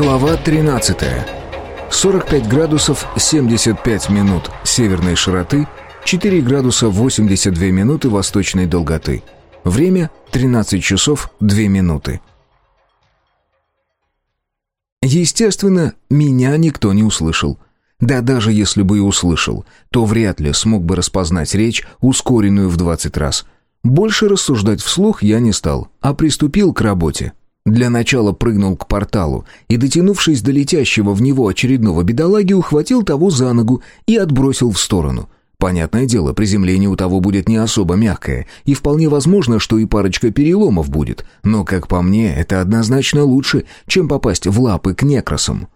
Глава 13. 45 градусов 75 минут северной широты, 4 градуса 82 минуты восточной долготы. Время 13 часов 2 минуты. Естественно, меня никто не услышал. Да даже если бы и услышал, то вряд ли смог бы распознать речь, ускоренную в 20 раз. Больше рассуждать вслух я не стал, а приступил к работе. Для начала прыгнул к порталу и, дотянувшись до летящего в него очередного бедолаги, ухватил того за ногу и отбросил в сторону. Понятное дело, приземление у того будет не особо мягкое, и вполне возможно, что и парочка переломов будет, но, как по мне, это однозначно лучше, чем попасть в лапы к некросам.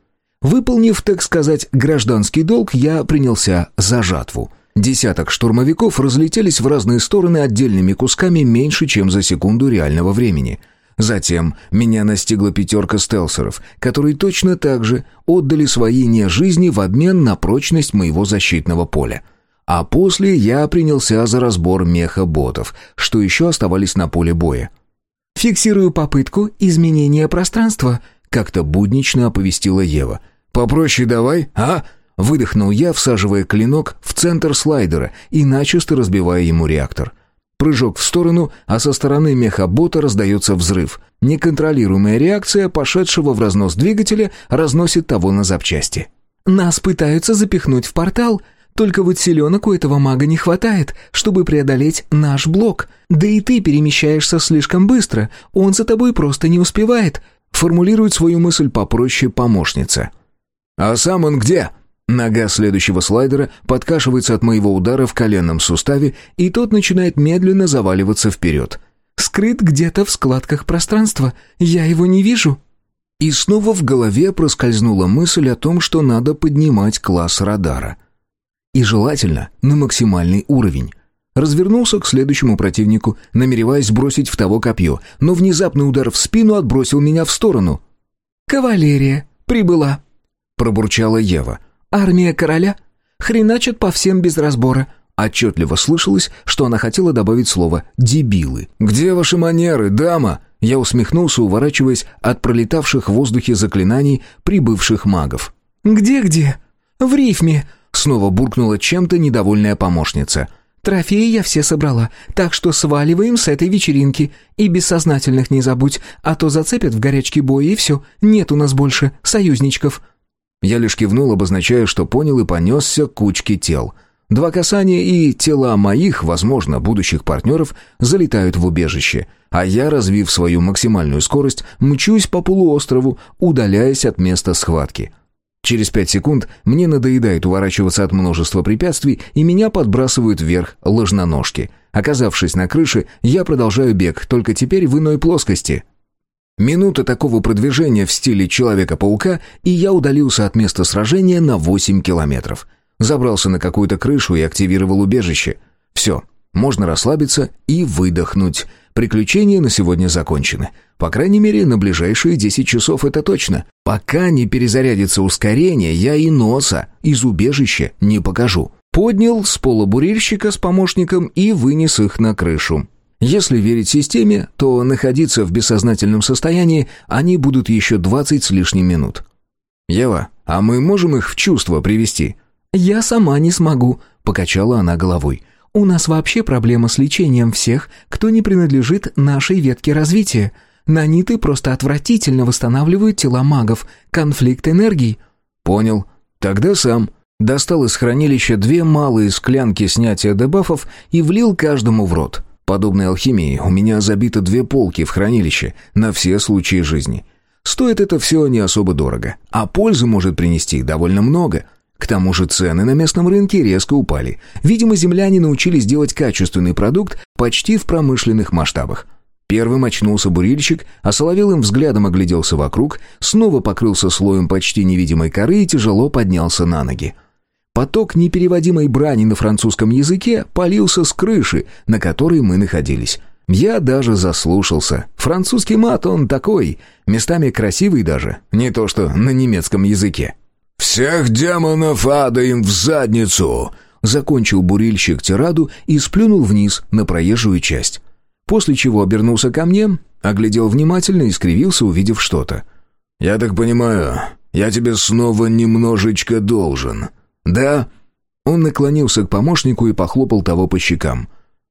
Выполнив, так сказать, гражданский долг, я принялся за жатву. Десяток штурмовиков разлетелись в разные стороны отдельными кусками меньше, чем за секунду реального времени — Затем меня настигла пятерка стелсеров, которые точно так же отдали свои не жизни в обмен на прочность моего защитного поля. А после я принялся за разбор меха-ботов, что еще оставались на поле боя. «Фиксирую попытку изменения пространства», — как-то буднично оповестила Ева. «Попроще давай, а?» — выдохнул я, всаживая клинок в центр слайдера и начисто разбивая ему реактор. Прыжок в сторону, а со стороны мехабота раздается взрыв. Неконтролируемая реакция пошедшего в разнос двигателя разносит того на запчасти. «Нас пытаются запихнуть в портал», только вот селенок у этого мага не хватает, чтобы преодолеть наш блок. Да и ты перемещаешься слишком быстро, он за тобой просто не успевает», формулирует свою мысль попроще помощница. «А сам он где?» Нога следующего слайдера подкашивается от моего удара в коленном суставе, и тот начинает медленно заваливаться вперед. «Скрыт где-то в складках пространства. Я его не вижу». И снова в голове проскользнула мысль о том, что надо поднимать класс радара. И желательно на максимальный уровень. Развернулся к следующему противнику, намереваясь бросить в того копье, но внезапный удар в спину отбросил меня в сторону. «Кавалерия прибыла», — пробурчала Ева. «Армия короля? Хреначат по всем без разбора». Отчетливо слышалось, что она хотела добавить слово «дебилы». «Где ваши манеры, дама?» Я усмехнулся, уворачиваясь от пролетавших в воздухе заклинаний прибывших магов. «Где-где? В рифме!» Снова буркнула чем-то недовольная помощница. «Трофеи я все собрала, так что сваливаем с этой вечеринки. И бессознательных не забудь, а то зацепят в горячке боя, и все, нет у нас больше союзничков». Я лишь кивнул, обозначая, что понял и понесся к кучке тел. Два касания и тела моих, возможно, будущих партнеров, залетают в убежище, а я, развив свою максимальную скорость, мчусь по полуострову, удаляясь от места схватки. Через пять секунд мне надоедает уворачиваться от множества препятствий, и меня подбрасывают вверх ложноножки. Оказавшись на крыше, я продолжаю бег, только теперь в иной плоскости — Минута такого продвижения в стиле Человека-паука, и я удалился от места сражения на 8 километров. Забрался на какую-то крышу и активировал убежище. Все, можно расслабиться и выдохнуть. Приключения на сегодня закончены. По крайней мере, на ближайшие 10 часов это точно. Пока не перезарядится ускорение, я и носа из убежища не покажу. Поднял с пола бурильщика с помощником и вынес их на крышу. Если верить системе, то находиться в бессознательном состоянии они будут еще 20 с лишним минут. «Ева, а мы можем их в чувство привести?» «Я сама не смогу», — покачала она головой. «У нас вообще проблема с лечением всех, кто не принадлежит нашей ветке развития. Наниты просто отвратительно восстанавливают тела магов. Конфликт энергий». «Понял. Тогда сам». Достал из хранилища две малые склянки снятия дебафов и влил каждому в рот. Подобной алхимии у меня забито две полки в хранилище на все случаи жизни. Стоит это все не особо дорого, а пользы может принести довольно много. К тому же цены на местном рынке резко упали. Видимо, земляне научились делать качественный продукт почти в промышленных масштабах. Первым очнулся бурильщик, а соловелым взглядом огляделся вокруг, снова покрылся слоем почти невидимой коры и тяжело поднялся на ноги. Поток непереводимой брани на французском языке полился с крыши, на которой мы находились. Я даже заслушался. Французский мат он такой, местами красивый даже, не то что на немецком языке. «Всех демонов ада им в задницу!» Закончил бурильщик тираду и сплюнул вниз на проезжую часть. После чего обернулся ко мне, оглядел внимательно и скривился, увидев что-то. «Я так понимаю, я тебе снова немножечко должен, да?» Он наклонился к помощнику и похлопал того по щекам.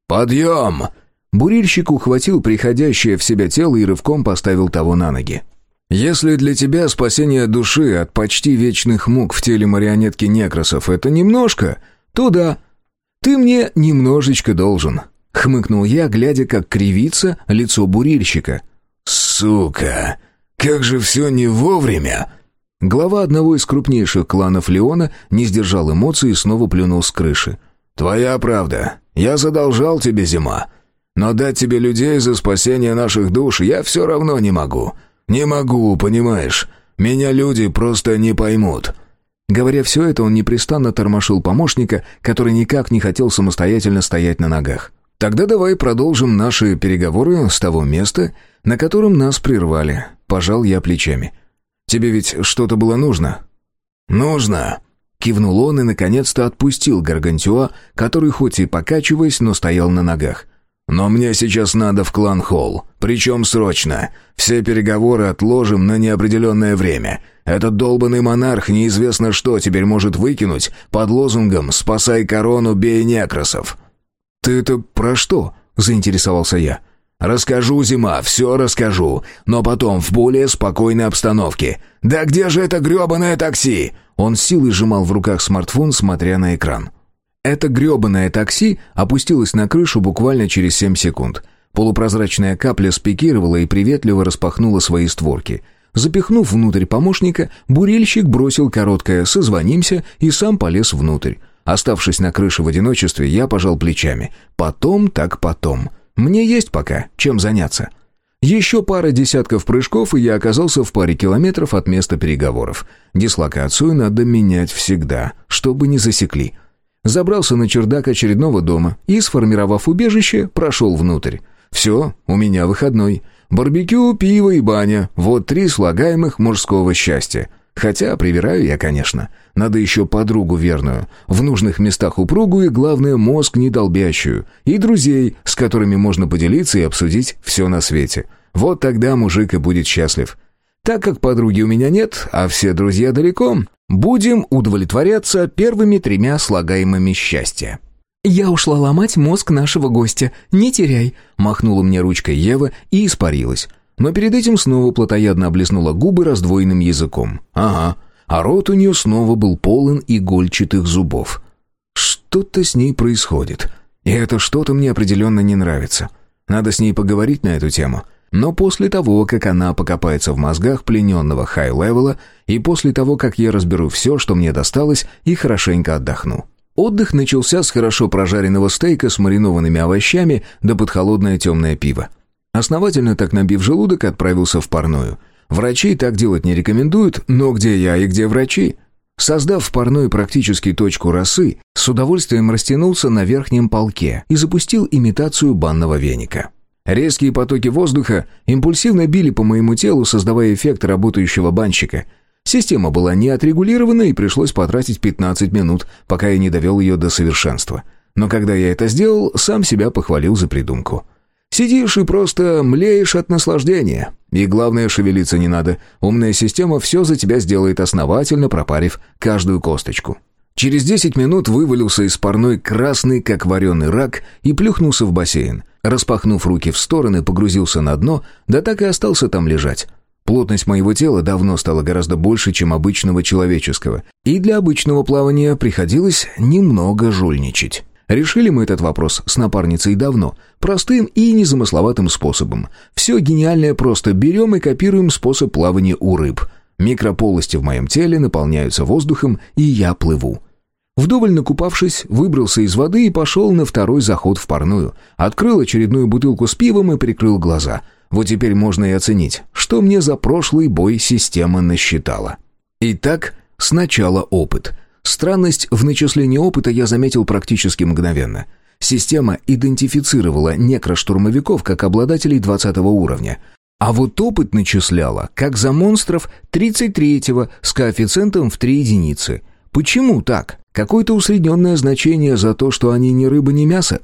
«Подъем!» Бурильщик ухватил приходящее в себя тело и рывком поставил того на ноги. «Если для тебя спасение души от почти вечных мук в теле марионетки некросов — это немножко, то да, ты мне немножечко должен», — хмыкнул я, глядя, как кривится лицо бурильщика. «Сука! Как же все не вовремя!» Глава одного из крупнейших кланов Леона не сдержал эмоций и снова плюнул с крыши. «Твоя правда. Я задолжал тебе, зима. Но дать тебе людей за спасение наших душ я все равно не могу. Не могу, понимаешь? Меня люди просто не поймут». Говоря все это, он непрестанно тормошил помощника, который никак не хотел самостоятельно стоять на ногах. «Тогда давай продолжим наши переговоры с того места, на котором нас прервали». Пожал я плечами. «Тебе ведь что-то было нужно?» «Нужно», — кивнул он и наконец-то отпустил Гаргантюа, который хоть и покачиваясь, но стоял на ногах. Но мне сейчас надо в клан-холл. Причем срочно. Все переговоры отложим на неопределенное время. Этот долбанный монарх неизвестно что теперь может выкинуть под лозунгом «Спасай корону, бей некросов». «Ты это про что?» — заинтересовался я. «Расскажу, Зима, все расскажу, но потом в более спокойной обстановке. Да где же это гребаное такси?» Он силой сжимал в руках смартфон, смотря на экран. Это грёбаное такси опустилось на крышу буквально через семь секунд. Полупрозрачная капля спикировала и приветливо распахнула свои створки. Запихнув внутрь помощника, бурильщик бросил короткое «созвонимся» и сам полез внутрь. Оставшись на крыше в одиночестве, я пожал плечами. Потом так потом. Мне есть пока чем заняться. Еще пара десятков прыжков, и я оказался в паре километров от места переговоров. Дислокацию надо менять всегда, чтобы не засекли забрался на чердак очередного дома и, сформировав убежище, прошел внутрь. Все, у меня выходной. Барбекю, пиво и баня. Вот три слагаемых мужского счастья. Хотя привираю я, конечно. Надо еще подругу верную, в нужных местах упругу и, главное, мозг недолбящую. И друзей, с которыми можно поделиться и обсудить все на свете. Вот тогда мужик и будет счастлив. Так как подруги у меня нет, а все друзья далеко, Будем удовлетворяться первыми тремя слагаемыми счастья. «Я ушла ломать мозг нашего гостя, не теряй», — махнула мне ручкой Ева и испарилась. Но перед этим снова плотоядно облизнула губы раздвоенным языком. «Ага, а рот у нее снова был полон игольчатых зубов. Что-то с ней происходит, и это что-то мне определенно не нравится. Надо с ней поговорить на эту тему. Но после того, как она покопается в мозгах плененного хай-левела, и после того, как я разберу все, что мне досталось, и хорошенько отдохну. Отдых начался с хорошо прожаренного стейка с маринованными овощами да под холодное темное пиво. Основательно так набив желудок, отправился в парную. Врачи так делать не рекомендуют, но где я и где врачи? Создав в парной практически точку росы, с удовольствием растянулся на верхнем полке и запустил имитацию банного веника. Резкие потоки воздуха импульсивно били по моему телу, создавая эффект работающего банщика. Система была не отрегулирована, и пришлось потратить 15 минут, пока я не довел ее до совершенства. Но когда я это сделал, сам себя похвалил за придумку. Сидишь и просто млеешь от наслаждения. И главное, шевелиться не надо. Умная система все за тебя сделает основательно, пропарив каждую косточку. Через 10 минут вывалился из парной красный, как вареный рак, и плюхнулся в бассейн. Распахнув руки в стороны, погрузился на дно, да так и остался там лежать. Плотность моего тела давно стала гораздо больше, чем обычного человеческого, и для обычного плавания приходилось немного жульничать. Решили мы этот вопрос с напарницей давно, простым и незамысловатым способом. Все гениальное просто берем и копируем способ плавания у рыб. Микрополости в моем теле наполняются воздухом, и я плыву. Вдоволь накупавшись, выбрался из воды и пошел на второй заход в парную. Открыл очередную бутылку с пивом и прикрыл глаза. Вот теперь можно и оценить, что мне за прошлый бой система насчитала. Итак, сначала опыт. Странность в начислении опыта я заметил практически мгновенно. Система идентифицировала некроштурмовиков как обладателей 20 уровня. А вот опыт начисляла, как за монстров 33-го с коэффициентом в 3 единицы. Почему так? Какое-то усредненное значение за то, что они ни рыба, ни мясо?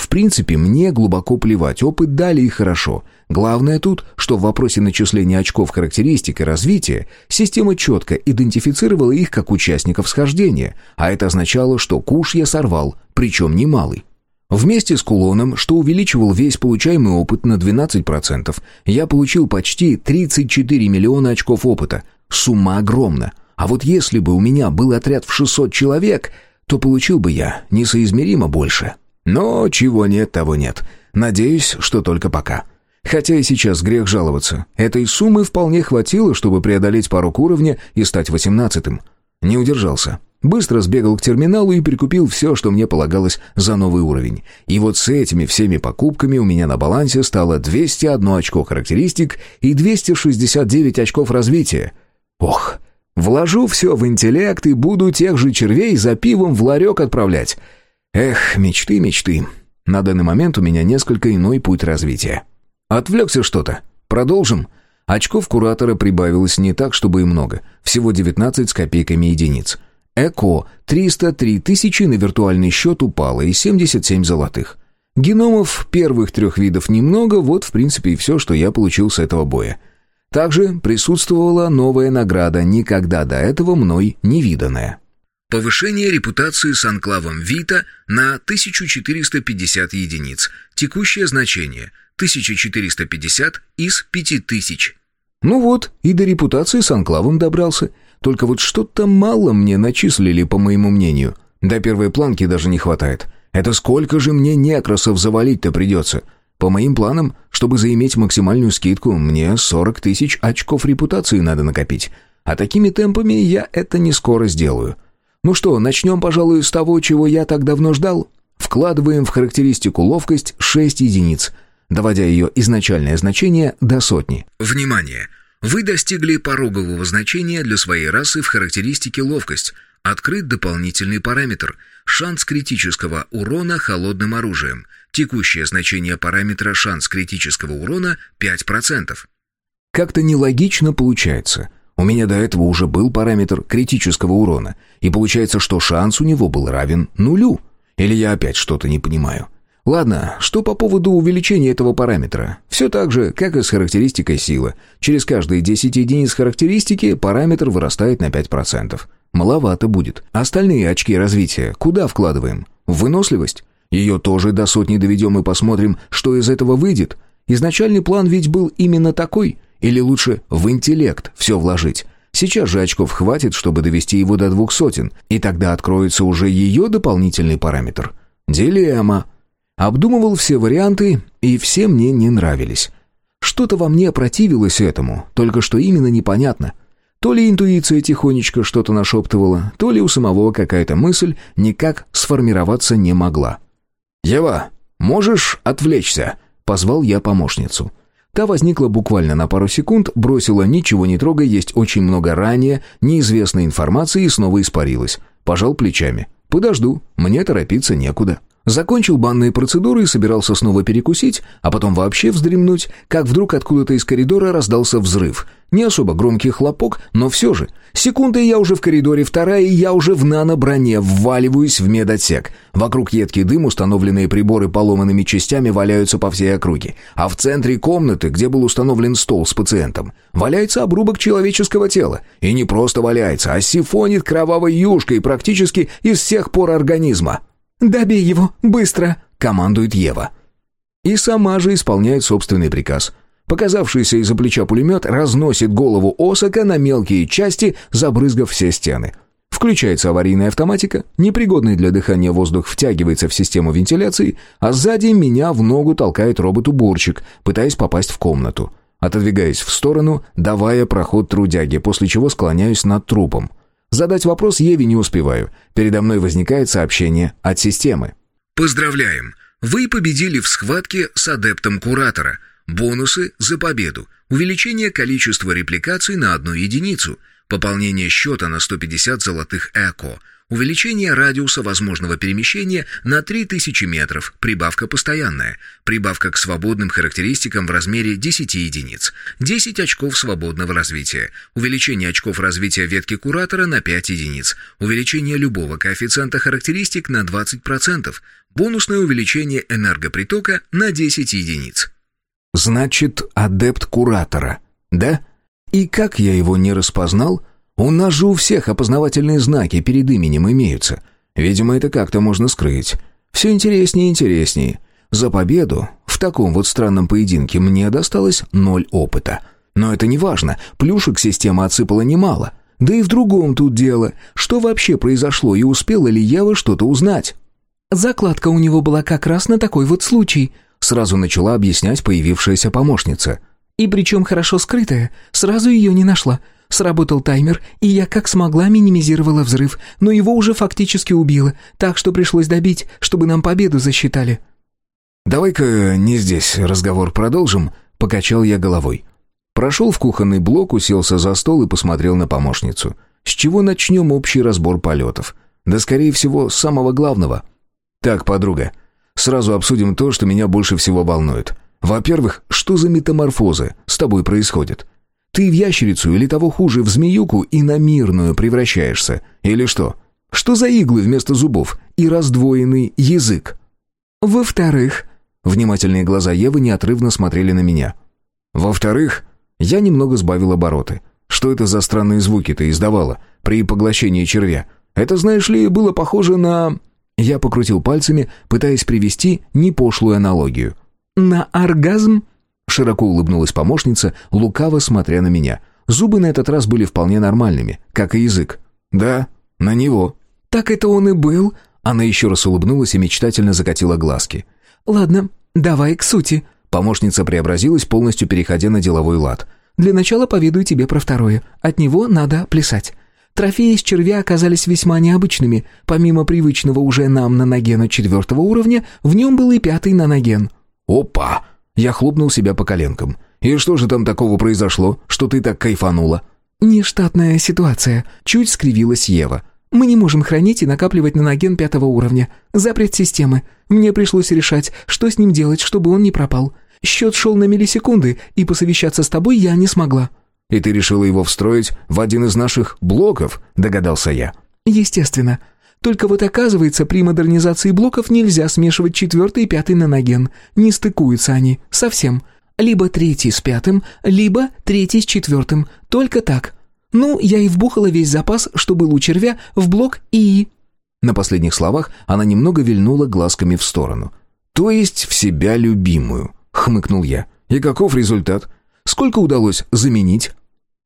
В принципе, мне глубоко плевать, опыт дали и хорошо. Главное тут, что в вопросе начисления очков характеристик и развития система четко идентифицировала их как участников схождения, а это означало, что куш я сорвал, причем немалый. Вместе с кулоном, что увеличивал весь получаемый опыт на 12%, я получил почти 34 миллиона очков опыта. Сумма огромна. А вот если бы у меня был отряд в 600 человек, то получил бы я несоизмеримо больше. Но чего нет, того нет. Надеюсь, что только пока. Хотя и сейчас грех жаловаться. Этой суммы вполне хватило, чтобы преодолеть порог уровня и стать восемнадцатым. Не удержался. Быстро сбегал к терминалу и прикупил все, что мне полагалось за новый уровень. И вот с этими всеми покупками у меня на балансе стало 201 очко характеристик и 269 очков развития. Ох, вложу все в интеллект и буду тех же червей за пивом в ларек отправлять. Эх, мечты, мечты. На данный момент у меня несколько иной путь развития. Отвлекся что-то. Продолжим. Очков куратора прибавилось не так, чтобы и много. Всего 19 с копейками единиц. ЭКО 303 тысячи на виртуальный счет упало и 77 золотых. Геномов первых трех видов немного, вот в принципе и все, что я получил с этого боя. Также присутствовала новая награда, никогда до этого мной не виданная. Повышение репутации с анклавом Вита на 1450 единиц. Текущее значение 1450 из 5000. Ну вот, и до репутации с анклавом добрался. Только вот что-то мало мне начислили, по моему мнению. До первой планки даже не хватает. Это сколько же мне некросов завалить-то придется? По моим планам, чтобы заиметь максимальную скидку, мне 40 тысяч очков репутации надо накопить. А такими темпами я это не скоро сделаю. Ну что, начнем, пожалуй, с того, чего я так давно ждал? Вкладываем в характеристику ловкость 6 единиц, доводя ее изначальное значение до сотни. Внимание! Вы достигли порогового значения для своей расы в характеристике ловкость. Открыт дополнительный параметр – шанс критического урона холодным оружием. Текущее значение параметра шанс критического урона 5%. Как-то нелогично получается. У меня до этого уже был параметр критического урона, и получается, что шанс у него был равен нулю. Или я опять что-то не понимаю. Ладно, что по поводу увеличения этого параметра? Все так же, как и с характеристикой силы. Через каждые 10 единиц характеристики параметр вырастает на 5%. Маловато будет. Остальные очки развития куда вкладываем? В выносливость? Ее тоже до сотни доведем и посмотрим, что из этого выйдет. Изначальный план ведь был именно такой. Или лучше в интеллект все вложить. Сейчас же очков хватит, чтобы довести его до двух сотен, и тогда откроется уже ее дополнительный параметр. Дилемма. Обдумывал все варианты, и все мне не нравились. Что-то во мне противилось этому, только что именно непонятно. То ли интуиция тихонечко что-то нашептывала, то ли у самого какая-то мысль никак сформироваться не могла. «Ева, можешь отвлечься?» — позвал я помощницу. Та возникла буквально на пару секунд, бросила «ничего не трогай, есть очень много ранее неизвестной информации» и снова испарилась. Пожал плечами. «Подожду, мне торопиться некуда». Закончил банные процедуры и собирался снова перекусить, а потом вообще вздремнуть, как вдруг откуда-то из коридора раздался взрыв. Не особо громкий хлопок, но все же. Секунда, и я уже в коридоре, вторая, и я уже в нано-броне, вваливаюсь в медотсек. Вокруг едкий дым, установленные приборы поломанными частями валяются по всей округе. А в центре комнаты, где был установлен стол с пациентом, валяется обрубок человеческого тела. И не просто валяется, а сифонит кровавой юшкой практически из всех пор организма. «Добей его, быстро!» — командует Ева. И сама же исполняет собственный приказ. Показавшийся из-за плеча пулемет разносит голову Осака на мелкие части, забрызгав все стены. Включается аварийная автоматика, непригодный для дыхания воздух втягивается в систему вентиляции, а сзади меня в ногу толкает робот-уборщик, пытаясь попасть в комнату. Отодвигаясь в сторону, давая проход трудяге, после чего склоняюсь над трупом. Задать вопрос Еве не успеваю. Передо мной возникает сообщение от системы. «Поздравляем! Вы победили в схватке с адептом Куратора. Бонусы за победу. Увеличение количества репликаций на одну единицу. Пополнение счета на 150 золотых эко. Увеличение радиуса возможного перемещения на 3000 метров, прибавка постоянная. Прибавка к свободным характеристикам в размере 10 единиц. 10 очков свободного развития. Увеличение очков развития ветки куратора на 5 единиц. Увеличение любого коэффициента характеристик на 20%. Бонусное увеличение энергопритока на 10 единиц. Значит, адепт куратора, да? И как я его не распознал? У нас же у всех опознавательные знаки перед именем имеются. Видимо, это как-то можно скрыть. Все интереснее и интереснее. За победу в таком вот странном поединке мне досталось ноль опыта. Но это не важно, плюшек система отсыпала немало. Да и в другом тут дело. Что вообще произошло и успела ли Ева что-то узнать? Закладка у него была как раз на такой вот случай, сразу начала объяснять появившаяся помощница. И причем хорошо скрытая, сразу ее не нашла. Сработал таймер, и я как смогла минимизировала взрыв, но его уже фактически убило, так что пришлось добить, чтобы нам победу засчитали». «Давай-ка не здесь разговор продолжим», — покачал я головой. Прошел в кухонный блок, уселся за стол и посмотрел на помощницу. «С чего начнем общий разбор полетов?» «Да, скорее всего, с самого главного». «Так, подруга, сразу обсудим то, что меня больше всего волнует. Во-первых, что за метаморфозы с тобой происходят? Ты в ящерицу или того хуже, в змеюку и на мирную превращаешься? Или что? Что за иглы вместо зубов и раздвоенный язык? Во-вторых, внимательные глаза Евы неотрывно смотрели на меня. Во-вторых, я немного сбавил обороты. Что это за странные звуки ты издавала при поглощении червя? Это, знаешь ли, было похоже на... Я покрутил пальцами, пытаясь привести непошлую аналогию. «На оргазм?» Широко улыбнулась помощница, лукаво смотря на меня. Зубы на этот раз были вполне нормальными, как и язык. «Да, на него». «Так это он и был?» Она еще раз улыбнулась и мечтательно закатила глазки. «Ладно, давай к сути». Помощница преобразилась, полностью переходя на деловой лад. «Для начала поведаю тебе про второе. От него надо плясать». Трофеи из червя оказались весьма необычными. Помимо привычного уже нам наногена четвертого уровня, в нем был и пятый наноген. «Опа!» Я хлопнул себя по коленкам. «И что же там такого произошло, что ты так кайфанула?» «Нештатная ситуация», — чуть скривилась Ева. «Мы не можем хранить и накапливать наноген пятого уровня. Запрет системы. Мне пришлось решать, что с ним делать, чтобы он не пропал. Счет шел на миллисекунды, и посовещаться с тобой я не смогла». «И ты решила его встроить в один из наших блоков?» — догадался я. «Естественно. Только вот оказывается, при модернизации блоков нельзя смешивать четвертый и пятый наноген. Не стыкуются они. Совсем. Либо третий с пятым, либо третий с четвертым. Только так. Ну, я и вбухала весь запас, что был у червя, в блок ИИ». На последних словах она немного вильнула глазками в сторону. «То есть в себя любимую», — хмыкнул я. «И каков результат? Сколько удалось заменить?»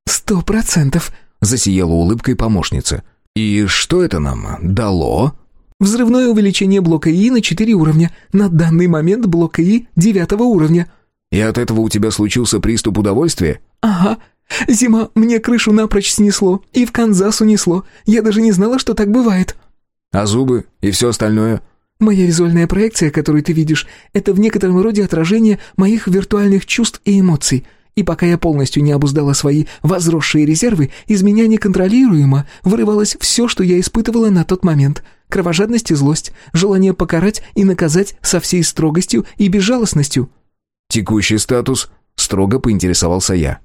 «Сто процентов», — засияла улыбкой помощница. «И что это нам дало?» «Взрывное увеличение блока И на 4 уровня. На данный момент блок И девятого уровня». «И от этого у тебя случился приступ удовольствия?» «Ага. Зима, мне крышу напрочь снесло. И в Канзас унесло. Я даже не знала, что так бывает». «А зубы и все остальное?» «Моя визуальная проекция, которую ты видишь, это в некотором роде отражение моих виртуальных чувств и эмоций. И пока я полностью не обуздала свои возросшие резервы, из меня неконтролируемо вырывалось все, что я испытывала на тот момент. Кровожадность и злость, желание покарать и наказать со всей строгостью и безжалостностью. «Текущий статус?» — строго поинтересовался я.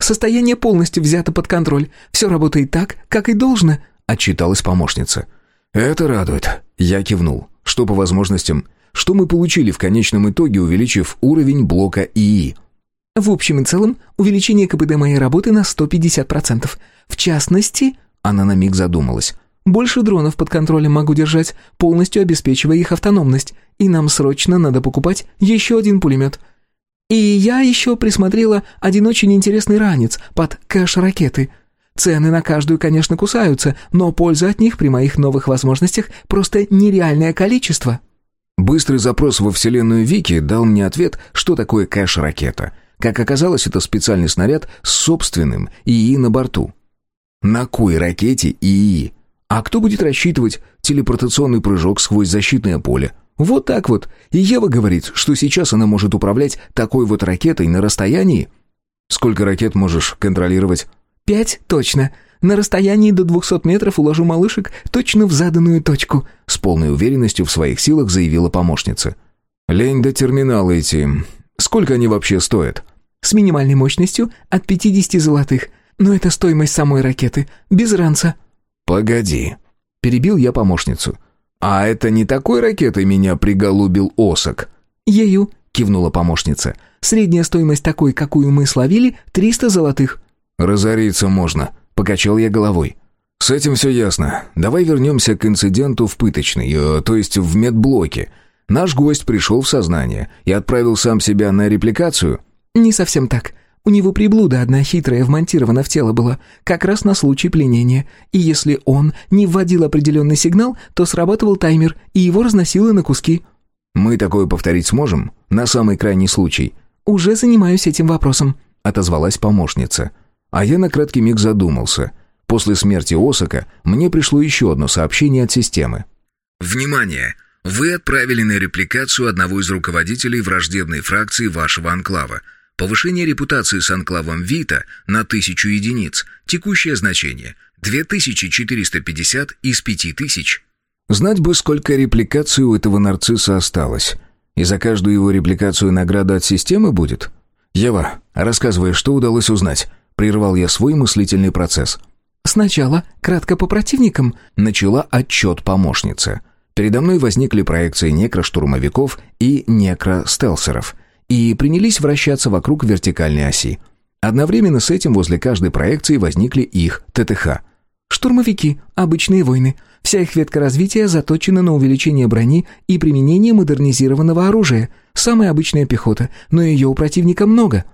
«Состояние полностью взято под контроль. Все работает так, как и должно», — отчиталась помощница. «Это радует». Я кивнул. «Что по возможностям? Что мы получили в конечном итоге, увеличив уровень блока ИИ?» В общем и целом, увеличение КПД моей работы на 150%. В частности, она на миг задумалась. Больше дронов под контролем могу держать, полностью обеспечивая их автономность. И нам срочно надо покупать еще один пулемет. И я еще присмотрела один очень интересный ранец под кэш-ракеты. Цены на каждую, конечно, кусаются, но польза от них при моих новых возможностях просто нереальное количество. Быстрый запрос во вселенную Вики дал мне ответ, что такое кэш-ракета — как оказалось, это специальный снаряд с собственным ИИ на борту. На кой ракете ИИ? А кто будет рассчитывать телепортационный прыжок сквозь защитное поле? Вот так вот. И Ева говорит, что сейчас она может управлять такой вот ракетой на расстоянии. Сколько ракет можешь контролировать? Пять точно. На расстоянии до 200 метров уложу малышек точно в заданную точку», с полной уверенностью в своих силах заявила помощница. «Лень до терминала идти. Сколько они вообще стоят?» «С минимальной мощностью от 50 золотых. Но это стоимость самой ракеты, без ранца». «Погоди», — перебил я помощницу. «А это не такой ракетой меня приголубил Осок?» «Ею», — кивнула помощница. «Средняя стоимость такой, какую мы словили, 300 золотых». «Разориться можно», — покачал я головой. «С этим все ясно. Давай вернемся к инциденту в пыточной, э, то есть в медблоке. Наш гость пришел в сознание и отправил сам себя на репликацию?» «Не совсем так. У него приблуда одна хитрая вмонтирована в тело была, как раз на случай пленения. И если он не вводил определенный сигнал, то срабатывал таймер, и его разносило на куски». «Мы такое повторить сможем? На самый крайний случай?» «Уже занимаюсь этим вопросом», — отозвалась помощница. А я на краткий миг задумался. После смерти Осака мне пришло еще одно сообщение от системы. «Внимание! Вы отправили на репликацию одного из руководителей враждебной фракции вашего анклава. Повышение репутации с анклавом Вита на тысячу единиц. Текущее значение – 2450 из 5000». Знать бы, сколько репликаций у этого нарцисса осталось. И за каждую его репликацию награда от системы будет? Ева, рассказывай, что удалось узнать. Прервал я свой мыслительный процесс. «Сначала, кратко по противникам», — начала отчет помощница. Передо мной возникли проекции некроштурмовиков и некростелсеров и принялись вращаться вокруг вертикальной оси. Одновременно с этим возле каждой проекции возникли их ТТХ. «Штурмовики, обычные войны. Вся их ветка развития заточена на увеличение брони и применение модернизированного оружия. Самая обычная пехота, но ее у противника много».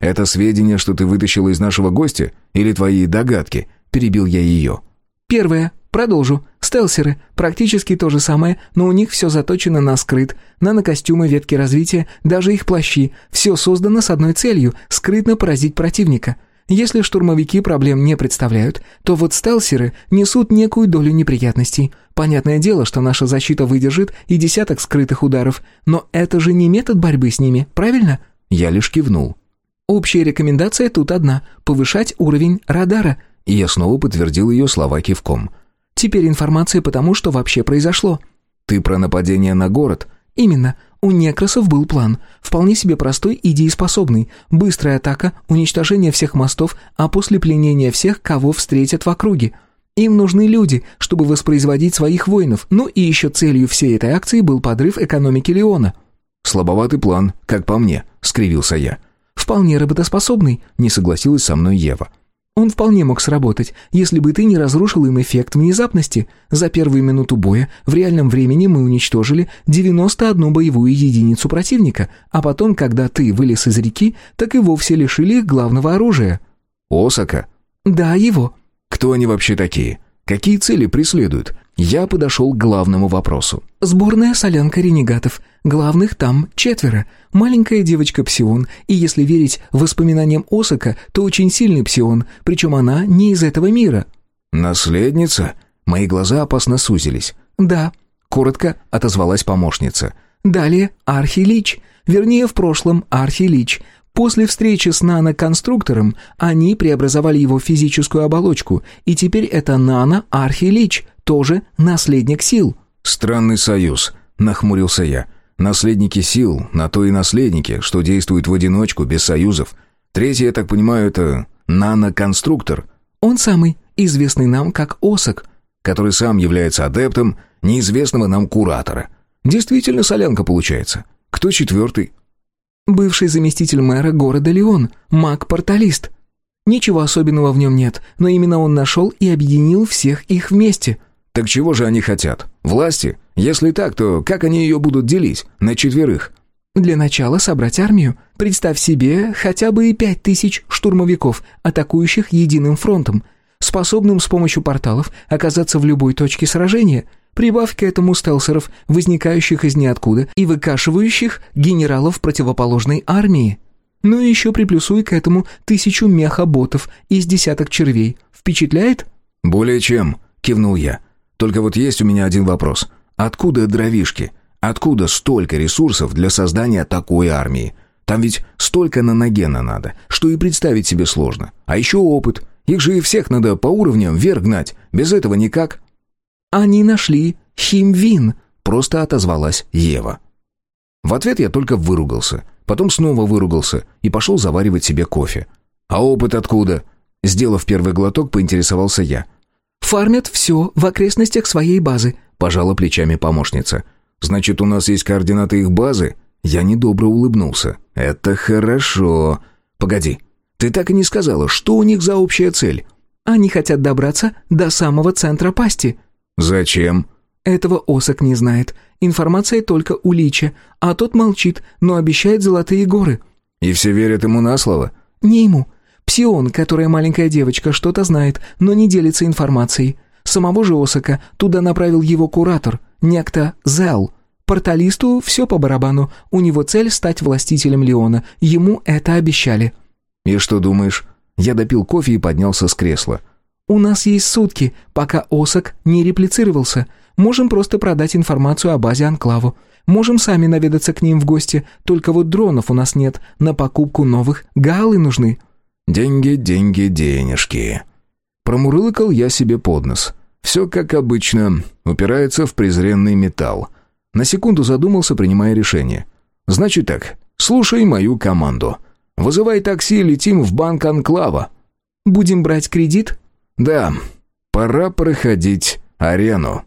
«Это сведения, что ты вытащила из нашего гостя? Или твои догадки?» – перебил я ее. «Первое. Продолжу. Стелсеры. Практически то же самое, но у них все заточено на скрыт. Нанокостюмы, ветки развития, даже их плащи. Все создано с одной целью – скрытно поразить противника. Если штурмовики проблем не представляют, то вот стелсеры несут некую долю неприятностей. Понятное дело, что наша защита выдержит и десяток скрытых ударов, но это же не метод борьбы с ними, правильно? Я лишь кивнул. Общая рекомендация тут одна – повышать уровень радара. И я снова подтвердил ее слова кивком. Теперь информация по тому, что вообще произошло. Ты про нападение на город? Именно. У некросов был план. Вполне себе простой и дееспособный. Быстрая атака, уничтожение всех мостов, а после пленения всех, кого встретят в округе. Им нужны люди, чтобы воспроизводить своих воинов. Ну и еще целью всей этой акции был подрыв экономики Леона. «Слабоватый план, как по мне», — скривился я. «Вполне работоспособный», — не согласилась со мной Ева. «Он вполне мог сработать, если бы ты не разрушил им эффект внезапности. За первую минуту боя в реальном времени мы уничтожили 91 боевую единицу противника, а потом, когда ты вылез из реки, так и вовсе лишили их главного оружия». «Осака?» «Да, его». «Кто они вообще такие? Какие цели преследуют? Я подошел к главному вопросу. «Сборная солянка ренегатов. Главных там четверо. Маленькая девочка Псион, и если верить воспоминаниям Осака, то очень сильный Псион, причем она не из этого мира». «Наследница?» Мои глаза опасно сузились. «Да», — коротко отозвалась помощница. «Далее Архилич. Вернее, в прошлом Архилич. После встречи с наноконструктором они преобразовали его физическую оболочку, и теперь это нано-архилич, тоже наследник сил». «Странный союз», — нахмурился я. «Наследники сил, на то и наследники, что действуют в одиночку, без союзов. Третий, я так понимаю, это наноконструктор». «Он самый, известный нам как Осок», который сам является адептом неизвестного нам куратора. Действительно солянка получается. Кто четвертый? Бывший заместитель мэра города Леон, маг-порталист. Ничего особенного в нем нет, но именно он нашел и объединил всех их вместе. Так чего же они хотят? Власти? Если так, то как они ее будут делить? На четверых? Для начала собрать армию. Представь себе хотя бы и пять тысяч штурмовиков, атакующих единым фронтом, способным с помощью порталов оказаться в любой точке сражения – Прибавь к этому стелсеров, возникающих из ниоткуда и выкашивающих генералов противоположной армии. Ну и еще приплюсуй к этому тысячу меха-ботов из десяток червей. Впечатляет? «Более чем», — кивнул я. «Только вот есть у меня один вопрос. Откуда дровишки? Откуда столько ресурсов для создания такой армии? Там ведь столько наногена надо, что и представить себе сложно. А еще опыт. Их же и всех надо по уровням вверх гнать. Без этого никак». «Они нашли Химвин», — просто отозвалась Ева. В ответ я только выругался. Потом снова выругался и пошел заваривать себе кофе. «А опыт откуда?» Сделав первый глоток, поинтересовался я. «Фармят все в окрестностях своей базы», — пожала плечами помощница. «Значит, у нас есть координаты их базы?» Я недобро улыбнулся. «Это хорошо. Погоди, ты так и не сказала, что у них за общая цель?» «Они хотят добраться до самого центра пасти». «Зачем?» «Этого Осок не знает. Информация только у Лича, а тот молчит, но обещает золотые горы». «И все верят ему на слово?» «Не ему. Псион, которая маленькая девочка, что-то знает, но не делится информацией. Самого же Осака туда направил его куратор, некто Зел. Порталисту все по барабану, у него цель стать властителем Леона, ему это обещали». «И что думаешь?» Я допил кофе и поднялся с кресла. «У нас есть сутки, пока Осак не реплицировался. Можем просто продать информацию о базе Анклаву. Можем сами наведаться к ним в гости, только вот дронов у нас нет. На покупку новых галы нужны». Деньги, деньги, денежки. Промурлыкал я себе под нос. Все как обычно, упирается в презренный металл. На секунду задумался, принимая решение. Значит так, слушай мою команду. Вызывай такси, летим в банк Анклава. Будем брать кредит? Да, пора проходить арену.